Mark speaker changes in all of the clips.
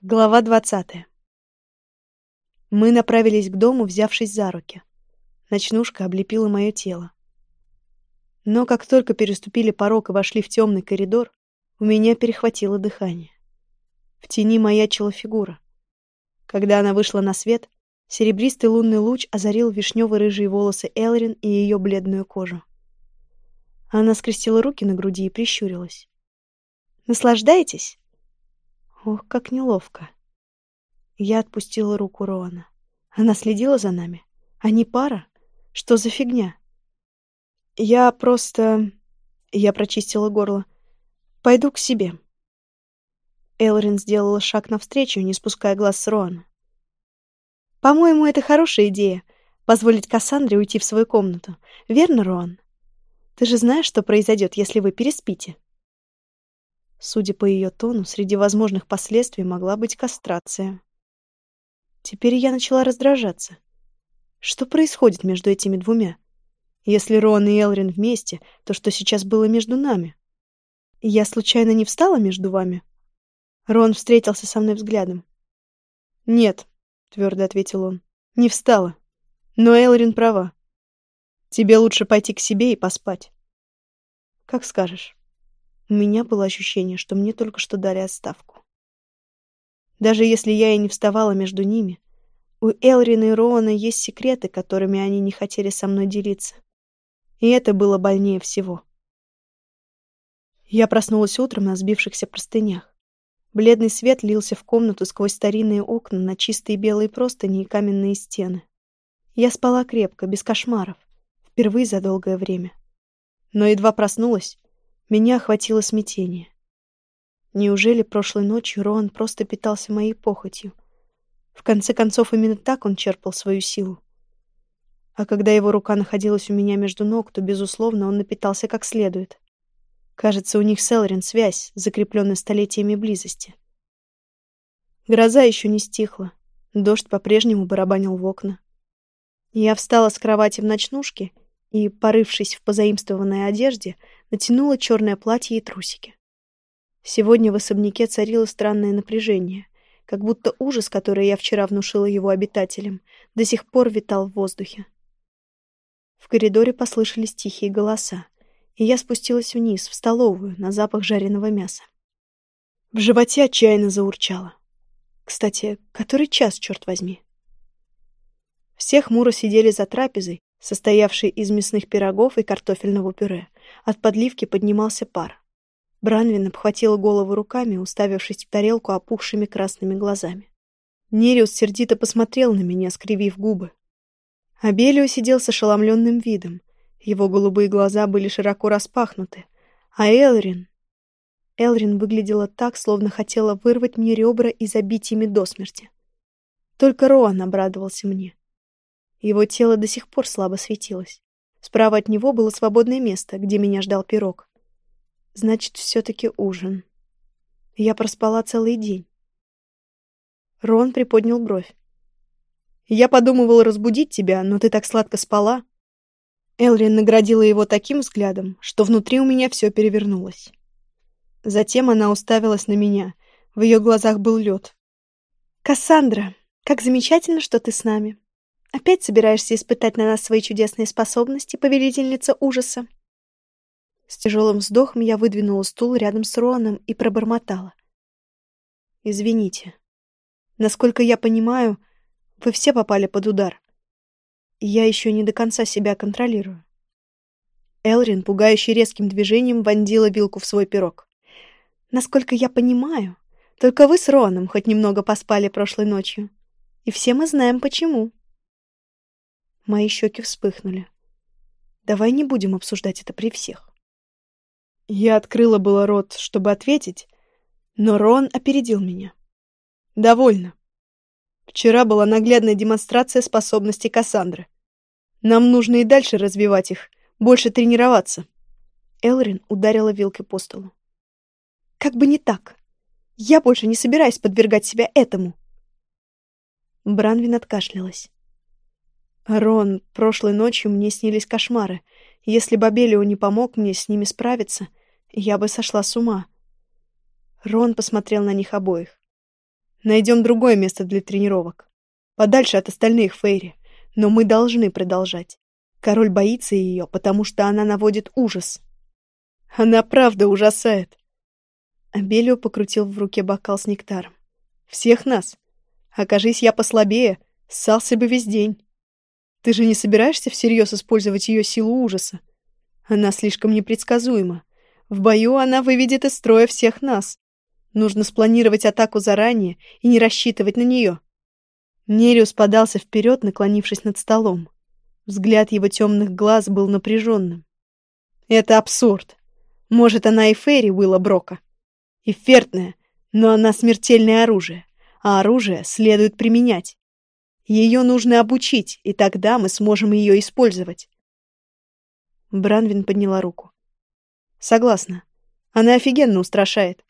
Speaker 1: Глава двадцатая. Мы направились к дому, взявшись за руки. Ночнушка облепила мое тело. Но как только переступили порог и вошли в темный коридор, у меня перехватило дыхание. В тени маячила фигура. Когда она вышла на свет, серебристый лунный луч озарил вишнево-рыжие волосы Элрин и ее бледную кожу. Она скрестила руки на груди и прищурилась. «Наслаждаетесь?» Ох, как неловко. Я отпустила руку Роана. Она следила за нами. Они пара? Что за фигня? Я просто... Я прочистила горло. Пойду к себе. Элрин сделала шаг навстречу, не спуская глаз с Роана. «По-моему, это хорошая идея — позволить Кассандре уйти в свою комнату. Верно, Роан? Ты же знаешь, что произойдет, если вы переспите?» Судя по ее тону, среди возможных последствий могла быть кастрация. Теперь я начала раздражаться. Что происходит между этими двумя? Если Роан и Элрин вместе, то что сейчас было между нами? Я случайно не встала между вами? Рон встретился со мной взглядом. «Нет», — твердо ответил он, — «не встала. Но Элрин права. Тебе лучше пойти к себе и поспать». «Как скажешь». У меня было ощущение, что мне только что дали отставку. Даже если я и не вставала между ними, у Элрина и Роана есть секреты, которыми они не хотели со мной делиться. И это было больнее всего. Я проснулась утром на сбившихся простынях. Бледный свет лился в комнату сквозь старинные окна на чистые белые простыни и каменные стены. Я спала крепко, без кошмаров, впервые за долгое время. Но едва проснулась, меня охватило смятение. Неужели прошлой ночью Роан просто питался моей похотью? В конце концов, именно так он черпал свою силу. А когда его рука находилась у меня между ног, то, безусловно, он напитался как следует. Кажется, у них с Элрин связь, закрепленная столетиями близости. Гроза еще не стихла. Дождь по-прежнему барабанил в окна. Я встала с кровати в ночнушке и, порывшись в позаимствованной одежде, натянула черное платье и трусики. Сегодня в особняке царило странное напряжение, как будто ужас, который я вчера внушила его обитателям, до сих пор витал в воздухе. В коридоре послышались тихие голоса, и я спустилась вниз, в столовую, на запах жареного мяса. В животе отчаянно заурчало. Кстати, который час, черт возьми? Все хмуро сидели за трапезой, состоявшей из мясных пирогов и картофельного пюре. От подливки поднимался пар. Бранвин обхватила голову руками, уставившись в тарелку опухшими красными глазами. Нериус сердито посмотрел на меня, скривив губы. Абелио сидел с ошеломленным видом. Его голубые глаза были широко распахнуты. А Элрин... Элрин выглядела так, словно хотела вырвать мне ребра и забить ими до смерти. Только Роан обрадовался мне. Его тело до сих пор слабо светилось. Справа от него было свободное место, где меня ждал пирог. Значит, все-таки ужин. Я проспала целый день. Рон приподнял бровь. «Я подумывал разбудить тебя, но ты так сладко спала». Элрин наградила его таким взглядом, что внутри у меня все перевернулось. Затем она уставилась на меня. В ее глазах был лед. «Кассандра, как замечательно, что ты с нами. Опять собираешься испытать на нас свои чудесные способности, повелительница ужаса?» С тяжелым вздохом я выдвинула стул рядом с Роаном и пробормотала. «Извините. Насколько я понимаю, вы все попали под удар. я еще не до конца себя контролирую». Элрин, пугающий резким движением, вонзила вилку в свой пирог. «Насколько я понимаю, только вы с Роаном хоть немного поспали прошлой ночью. И все мы знаем, почему». Мои щеки вспыхнули. Давай не будем обсуждать это при всех. Я открыла было рот, чтобы ответить, но Рон опередил меня. Довольно. Вчера была наглядная демонстрация способностей Кассандры. Нам нужно и дальше развивать их, больше тренироваться. Элрин ударила вилкой по столу. Как бы не так. Я больше не собираюсь подвергать себя этому. Бранвин откашлялась. Рон, прошлой ночью мне снились кошмары. Если бы Абелио не помог мне с ними справиться, я бы сошла с ума. Рон посмотрел на них обоих. Найдем другое место для тренировок. Подальше от остальных Фейри. Но мы должны продолжать. Король боится ее, потому что она наводит ужас. Она правда ужасает. Абелио покрутил в руке бокал с нектаром. Всех нас. Окажись я послабее, ссался бы весь день. Ты же не собираешься всерьез использовать ее силу ужаса? Она слишком непредсказуема. В бою она выведет из строя всех нас. Нужно спланировать атаку заранее и не рассчитывать на нее. Нериус подался вперед, наклонившись над столом. Взгляд его темных глаз был напряженным. Это абсурд. Может, она и Ферри Уилла Брока. Эффертная, но она смертельное оружие, а оружие следует применять. Ее нужно обучить, и тогда мы сможем ее использовать. Бранвин подняла руку. Согласна. Она офигенно устрашает.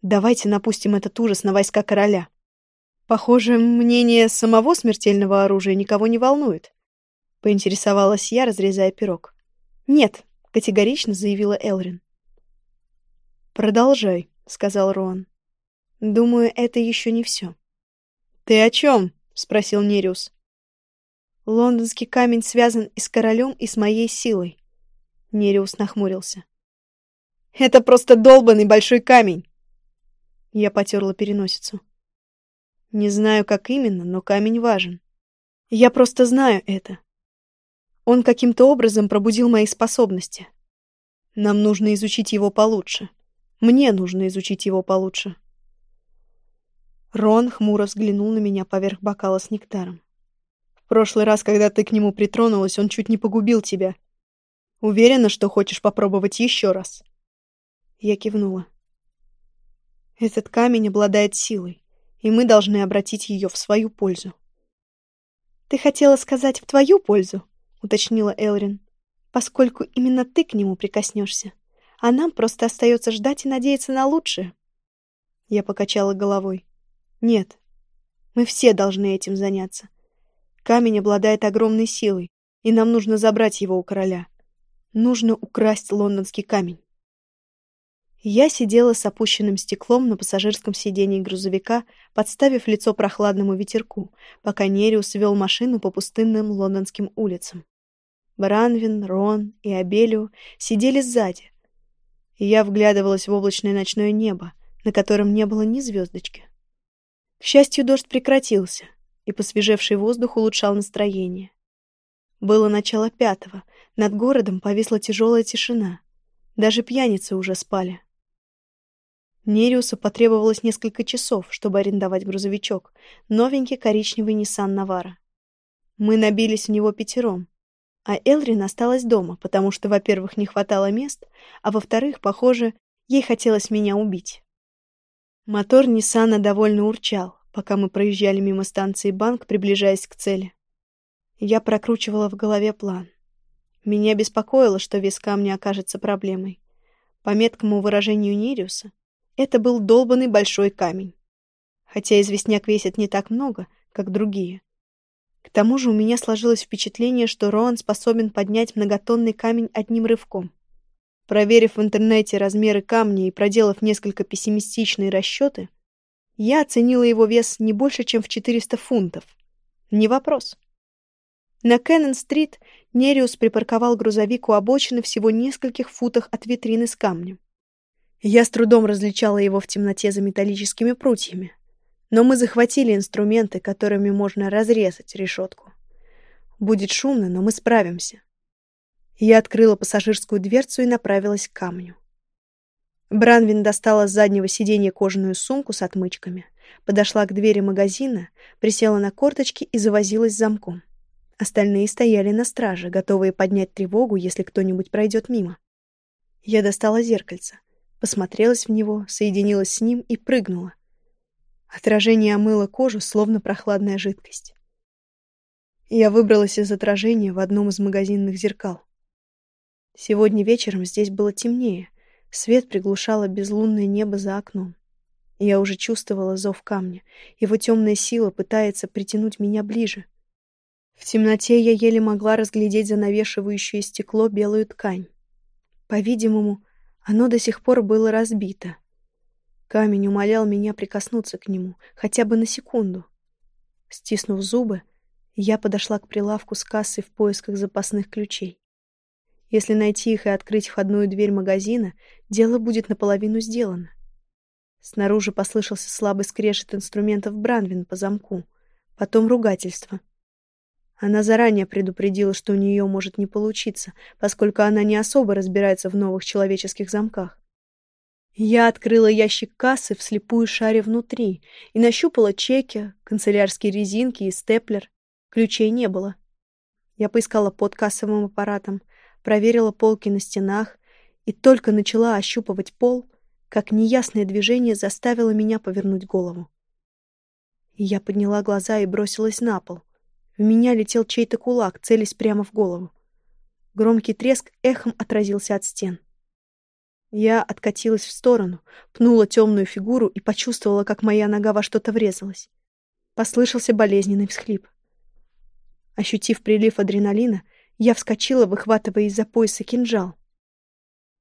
Speaker 1: Давайте напустим этот ужас на войска короля. Похоже, мнение самого смертельного оружия никого не волнует. Поинтересовалась я, разрезая пирог. Нет, категорично заявила Элрин. Продолжай, сказал Роан. Думаю, это еще не все. Ты о чем? Спросил Нериус. Лондонский камень связан и с королем, и с моей силой. Нериус нахмурился. Это просто долбанный большой камень. Я потерла переносицу. Не знаю, как именно, но камень важен. Я просто знаю это. Он каким-то образом пробудил мои способности. Нам нужно изучить его получше. Мне нужно изучить его получше. Рон хмуро взглянул на меня поверх бокала с нектаром. В прошлый раз, когда ты к нему притронулась, он чуть не погубил тебя. Уверена, что хочешь попробовать еще раз? Я кивнула. Этот камень обладает силой, и мы должны обратить ее в свою пользу. «Ты хотела сказать «в твою пользу», — уточнила Элрин, «поскольку именно ты к нему прикоснешься, а нам просто остается ждать и надеяться на лучшее». Я покачала головой. «Нет, мы все должны этим заняться. Камень обладает огромной силой, и нам нужно забрать его у короля. Нужно украсть лондонский камень». Я сидела с опущенным стеклом на пассажирском сидении грузовика, подставив лицо прохладному ветерку, пока Нериус вел машину по пустынным лондонским улицам. Бранвин, Рон и Абелио сидели сзади. Я вглядывалась в облачное ночное небо, на котором не было ни звездочки. К счастью, дождь прекратился, и посвежевший воздух улучшал настроение. Было начало пятого, над городом повисла тяжелая тишина. Даже пьяницы уже спали. Нериусу потребовалось несколько часов, чтобы арендовать грузовичок, новенький коричневый Nissan Navara. Мы набились в него пятером, а Элрин осталась дома, потому что, во-первых, не хватало мест, а во-вторых, похоже, ей хотелось меня убить. Мотор Ниссана довольно урчал, пока мы проезжали мимо станции банк, приближаясь к цели. Я прокручивала в голове план. Меня беспокоило, что вес камня окажется проблемой. По меткому выражению Нериуса, это был долбанный большой камень. Хотя известняк весит не так много, как другие. К тому же у меня сложилось впечатление, что Роан способен поднять многотонный камень одним рывком. Проверив в интернете размеры камня и проделав несколько пессимистичные расчеты, я оценила его вес не больше, чем в 400 фунтов. Не вопрос. На Кеннон-стрит Нериус припарковал грузовик у обочины всего нескольких футах от витрины с камнем. Я с трудом различала его в темноте за металлическими прутьями. Но мы захватили инструменты, которыми можно разрезать решетку. Будет шумно, но мы справимся. Я открыла пассажирскую дверцу и направилась к камню. Бранвин достала с заднего сиденья кожаную сумку с отмычками, подошла к двери магазина, присела на корточки и завозилась с замком. Остальные стояли на страже, готовые поднять тревогу, если кто-нибудь пройдет мимо. Я достала зеркальце посмотрелась в него, соединилась с ним и прыгнула. Отражение омыло кожу, словно прохладная жидкость. Я выбралась из отражения в одном из магазинных зеркал. Сегодня вечером здесь было темнее, свет приглушало безлунное небо за окном. Я уже чувствовала зов камня, его темная сила пытается притянуть меня ближе. В темноте я еле могла разглядеть занавешивающее стекло белую ткань. По-видимому, оно до сих пор было разбито. Камень умолял меня прикоснуться к нему, хотя бы на секунду. Стиснув зубы, я подошла к прилавку с кассой в поисках запасных ключей. Если найти их и открыть входную дверь магазина, дело будет наполовину сделано. Снаружи послышался слабый скрежет инструментов Бранвин по замку, потом ругательство. Она заранее предупредила, что у нее может не получиться, поскольку она не особо разбирается в новых человеческих замках. Я открыла ящик кассы, вслепую шаря внутри, и нащупала чеки, канцелярские резинки и степлер. Ключей не было. Я поискала под кассовым аппаратом, проверила полки на стенах и только начала ощупывать пол, как неясное движение заставило меня повернуть голову. Я подняла глаза и бросилась на пол. В меня летел чей-то кулак, целясь прямо в голову. Громкий треск эхом отразился от стен. Я откатилась в сторону, пнула темную фигуру и почувствовала, как моя нога во что-то врезалась. Послышался болезненный всхлип. Ощутив прилив адреналина, я вскочила, выхватывая из-за пояса кинжал.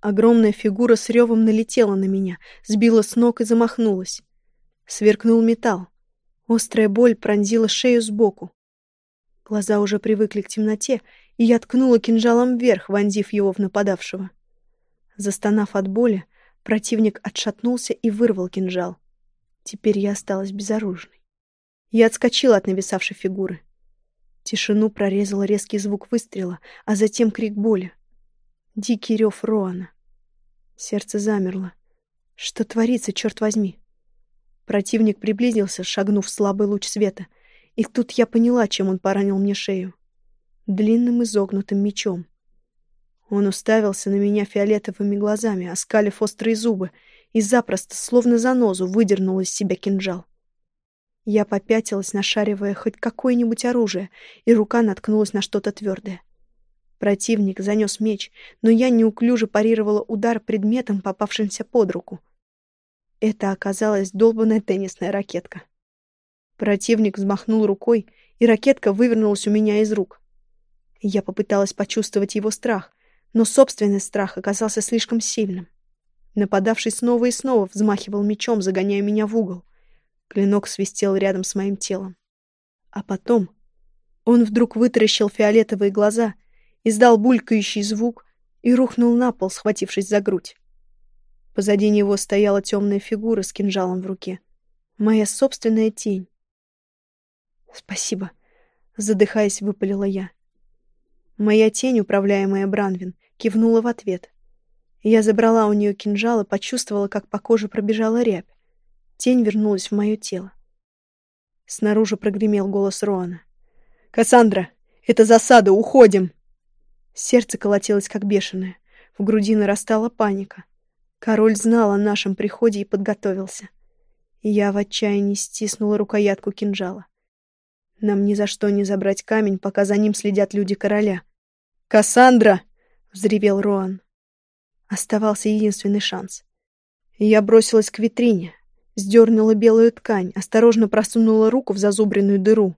Speaker 1: Огромная фигура с ревом налетела на меня, сбила с ног и замахнулась. Сверкнул металл. Острая боль пронзила шею сбоку. Глаза уже привыкли к темноте, и я ткнула кинжалом вверх, вонзив его в нападавшего. Застонав от боли, противник отшатнулся и вырвал кинжал. Теперь я осталась безоружной. Я отскочила от нависавшей фигуры. Тишину прорезал резкий звук выстрела, а затем крик боли. Дикий рев Роана. Сердце замерло. Что творится, черт возьми? Противник приблизился, шагнув слабый луч света, и тут я поняла, чем он поранил мне шею. Длинным изогнутым мечом. Он уставился на меня фиолетовыми глазами, оскалив острые зубы, и запросто, словно занозу, выдернул из себя кинжал. Я попятилась, нашаривая хоть какое-нибудь оружие, и рука наткнулась на что-то твердое. Противник занес меч, но я неуклюже парировала удар предметом, попавшимся под руку. Это оказалась долбанная теннисная ракетка. Противник взмахнул рукой, и ракетка вывернулась у меня из рук. Я попыталась почувствовать его страх, но собственный страх оказался слишком сильным. Нападавший снова и снова взмахивал мечом, загоняя меня в угол. Клинок свистел рядом с моим телом. А потом он вдруг вытаращил фиолетовые глаза, издал булькающий звук и рухнул на пол, схватившись за грудь. Позади него стояла темная фигура с кинжалом в руке. Моя собственная тень. «Спасибо», — задыхаясь, выпалила я. Моя тень, управляемая Бранвин, кивнула в ответ. Я забрала у нее кинжал и почувствовала, как по коже пробежала рябь. Тень вернулась в мое тело. Снаружи прогремел голос Роана. «Кассандра, это засада, уходим!» Сердце колотилось, как бешеное. В груди нарастала паника. Король знал о нашем приходе и подготовился. я в отчаянии стиснула рукоятку кинжала. Нам ни за что не забрать камень, пока за ним следят люди короля. «Кассандра!» — взревел Роан. Оставался единственный шанс. Я бросилась к витрине, сдернула белую ткань, осторожно просунула руку в зазубренную дыру,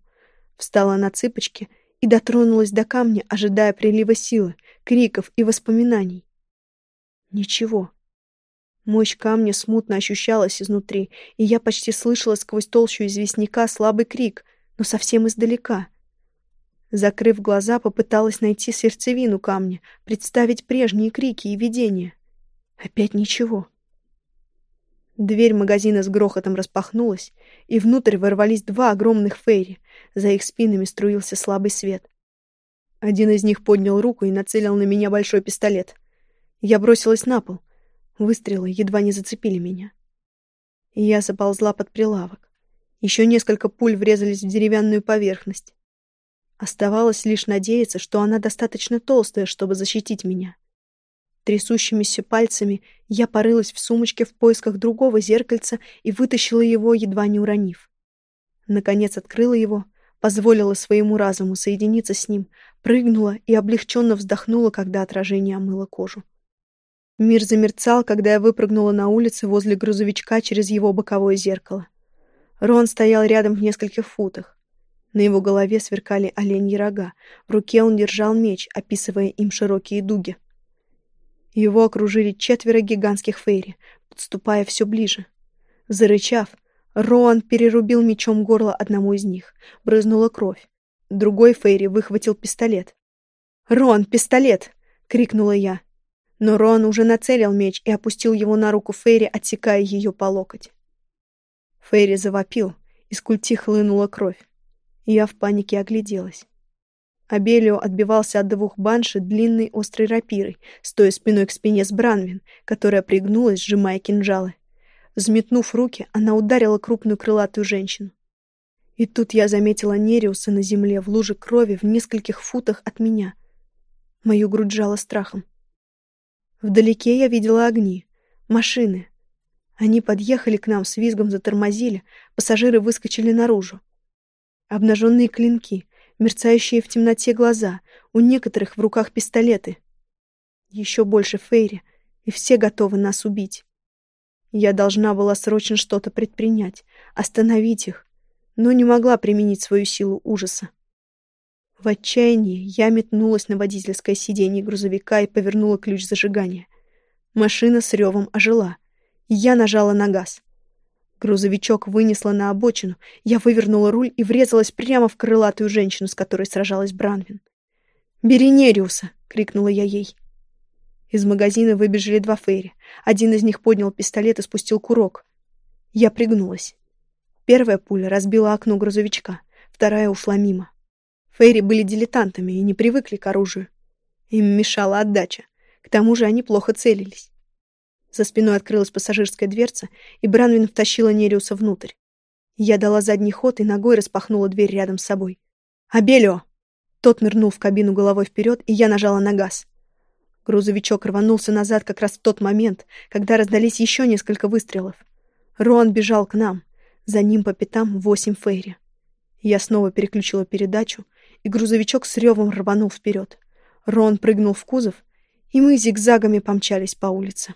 Speaker 1: встала на цыпочки и дотронулась до камня, ожидая прилива силы, криков и воспоминаний. Ничего. Мощь камня смутно ощущалась изнутри, и я почти слышала сквозь толщу известняка слабый крик, но совсем издалека — Закрыв глаза, попыталась найти сердцевину камня, представить прежние крики и видения. Опять ничего. Дверь магазина с грохотом распахнулась, и внутрь ворвались два огромных фейри. За их спинами струился слабый свет. Один из них поднял руку и нацелил на меня большой пистолет. Я бросилась на пол. Выстрелы едва не зацепили меня. я заползла под прилавок. Еще несколько пуль врезались в деревянную поверхность. Оставалось лишь надеяться, что она достаточно толстая, чтобы защитить меня. Трясущимися пальцами я порылась в сумочке в поисках другого зеркальца и вытащила его, едва не уронив. Наконец открыла его, позволила своему разуму соединиться с ним, прыгнула и облегченно вздохнула, когда отражение омыло кожу. Мир замерцал, когда я выпрыгнула на улице возле грузовичка через его боковое зеркало. Рон стоял рядом в нескольких футах. На его голове сверкали оленьи рога. В руке он держал меч, описывая им широкие дуги. Его окружили четверо гигантских фейри, подступая все ближе. Зарычав, Роан перерубил мечом горло одному из них. Брызнула кровь. Другой Фейри выхватил пистолет. «Рон, пистолет!» — крикнула я. Но Рон уже нацелил меч и опустил его на руку Фейри, отсекая ее по локоть. Фейри завопил, из культи хлынула кровь. Я в панике огляделась. Абелио отбивался от двух банши длинной острой рапирой, стоя спиной к спине с Бранвин, которая пригнулась, сжимая кинжалы. Взметнув руки, она ударила крупную крылатую женщину. И тут я заметила Нериуса на земле в луже крови в нескольких футах от меня. Мою грудь жала страхом. Вдалеке я видела огни, машины. Они подъехали к нам, с визгом затормозили, пассажиры выскочили наружу. Обнаженные клинки, мерцающие в темноте глаза, у некоторых в руках пистолеты. Еще больше Фейри, и все готовы нас убить. Я должна была срочно что-то предпринять, остановить их, но не могла применить свою силу ужаса. В отчаянии я метнулась на водительское сиденье грузовика и повернула ключ зажигания. Машина с ревом ожила. Я нажала на газ. Грузовичок вынесла на обочину, я вывернула руль и врезалась прямо в крылатую женщину, с которой сражалась Бранвин. «Бери Нериуса!» — крикнула я ей. Из магазина выбежали два Фейри. Один из них поднял пистолет и спустил курок. Я пригнулась. Первая пуля разбила окно грузовичка, вторая ушла мимо. Фейри были дилетантами и не привыкли к оружию. Им мешала отдача. К тому же они плохо целились. За спиной открылась пассажирская дверца, и Бранвин втащила Нериуса внутрь. Я дала задний ход и ногой распахнула дверь рядом с собой. «Абелио!» Тот нырнул в кабину головой вперед, и я нажала на газ. Грузовичок рванулся назад как раз в тот момент, когда раздались еще несколько выстрелов. Рон бежал к нам. За ним по пятам восемь фейри. Я снова переключила передачу, и грузовичок с ревом рванул вперед. Рон прыгнул в кузов, и мы зигзагами помчались по улице.